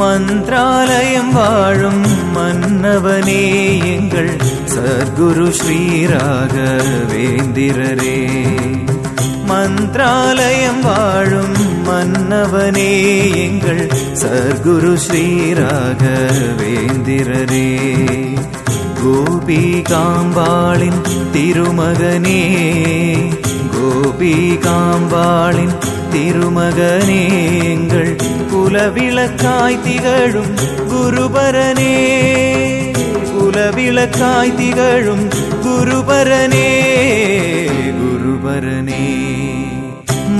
மந்திராலயம் வாழும் மன்னவனே எங்கள் சர்க்குரு ஸ்ரீராகவேந்திரரே மந்திராலயம் வாழும் மன்னவனே எங்கள் சர்க்குரு ஸ்ரீராகவேந்திரரே கோபி காம்பாளின் திருமகனே கோபி காம்பாளின் திருமகனே எங்கள் குலவிளக்காய் திகழும் குருபரனே. குலவிளக்காய் திகழும் குருபரனே குருபரனே.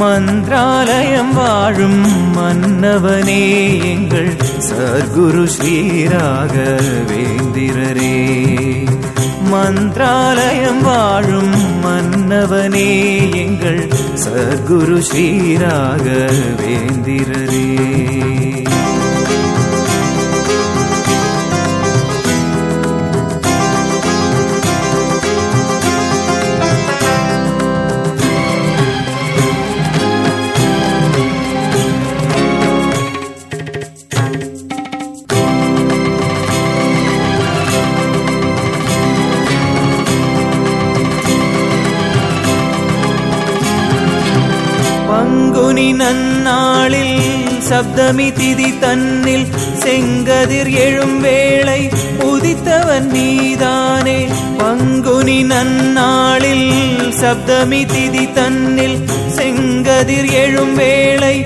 மந்திராலயம் வாழும் மன்னவனே எங்கள் சர்க்குரு ஸ்ரீராகவேந்திரரே. மந்திராலயம் வாழும் மன்னவனே எங்கள் சர்க்குரு ஸ்ரீராகவேந்திரரே. முனி நன்னாளில் சப்தமி திதி தன்னில் செங்கதிர் எழும் வேளை உதித்தவன் நீதானே. பங்குனி நன்னாளில் சப்தமி திதி தன்னில் செங்கதிர் எழும் வேளை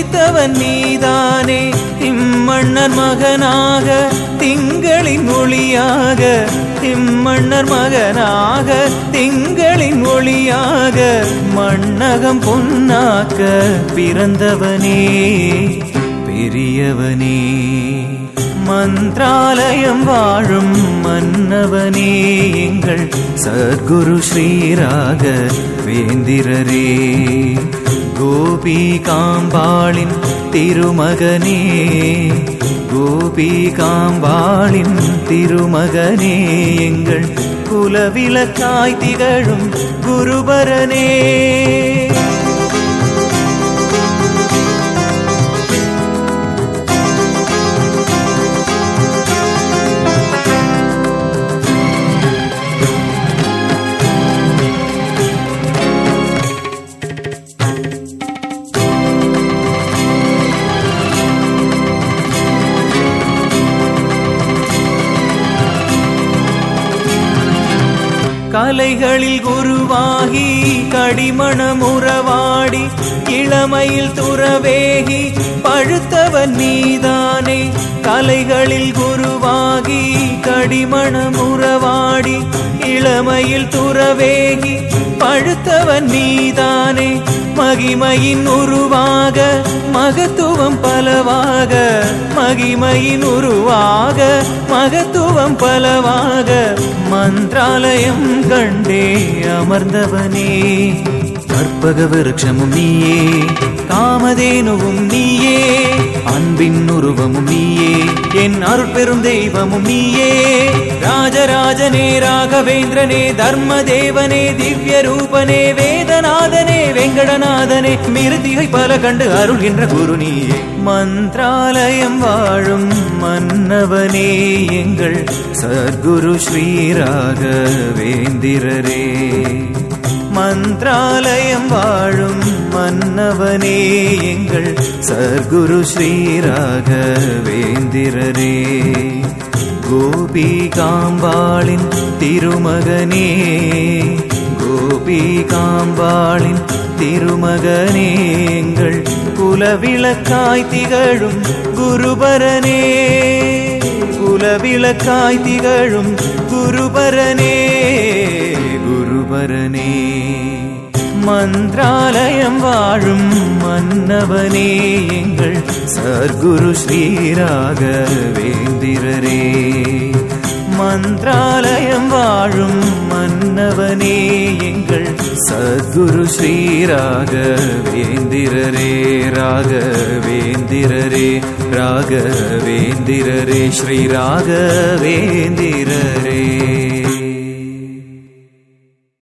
உதித்தவன் நீதானே. இம்மன்னர் மகனாக திங்களின் ஒளியாக. இம்மன்னர் மகனாக திங்களின் ஒளியாக. மண்ணகம் பொன்னாக்க பிறந்தவனே பெரியவனே. மந்திராலயம் வாழும் மன்னவனே எங்கள் சத்குரு ஸ்ரீராக வேந்திரரே. கோபி காம்பாளின் திருமகனே கோபி காம்பாளின் திருமகனே எங்கள் குலவிளக்காய் திகழும் குருபரனே. அலைகளில் குருவாகி கடிமணம் உறவாடி இளமையில் துறவேகி பழுத்தவன் நீதானே. கலைகளில் குருவாகி கடிமணமுறவாடி இளமையில் துறவேகி பழுத்தவன் நீதானே. மகிமையின் உருவாக மகத்துவம் பலவாக. மகிமையின் உருவாக மகத்துவம் பலவாக. மந்திராலயம் கண்டே அமர்ந்தவனே. கற்பக விருட்சமும் நீயே. காமதேனுவும் நீயே. அன்பின் உருவமும் நீயே. என் அருட்பெரும் தெய்வமும் நீயே. ராஜராஜனே ராகவேந்திரனே தர்ம தேவனே திவ்ய ரூபனே வேதநாதனே வெங்கடநாதனே மிருதிகை பல கண்டு அருள்கின்ற குரு நீயே. மந்திராலயம் வாழும் மன்னவனே எங்கள் சர்க்குரு ஸ்ரீராகவேந்திரரே மந்திராலயம் வாழும் மன்னவனே எங்கள் சர்க்குரு ஸ்ரீராகவேந்திரரே. கோபி காம்பாளின் திருமகனே கோபி காம்பாளின் திருமகனே எங்கள் குலவிளக்காய் திகழும் குருபரனே. குலவிளக்காய் திகழும் குருபரனே. குருபரனே மந்திராலயம் வாழும் மன்னவனே. எங்கள் சர்க்குரு ஸ்ரீராகவேந்திரரே மந்திராலயம் வாழும் மன்னவனே. எங்கள் சத்குரு ஸ்ரீராக வேந்திரரே. ராக வேந்திரரே ராக வேந்திரரே. ஸ்ரீராக வேந்திரரே.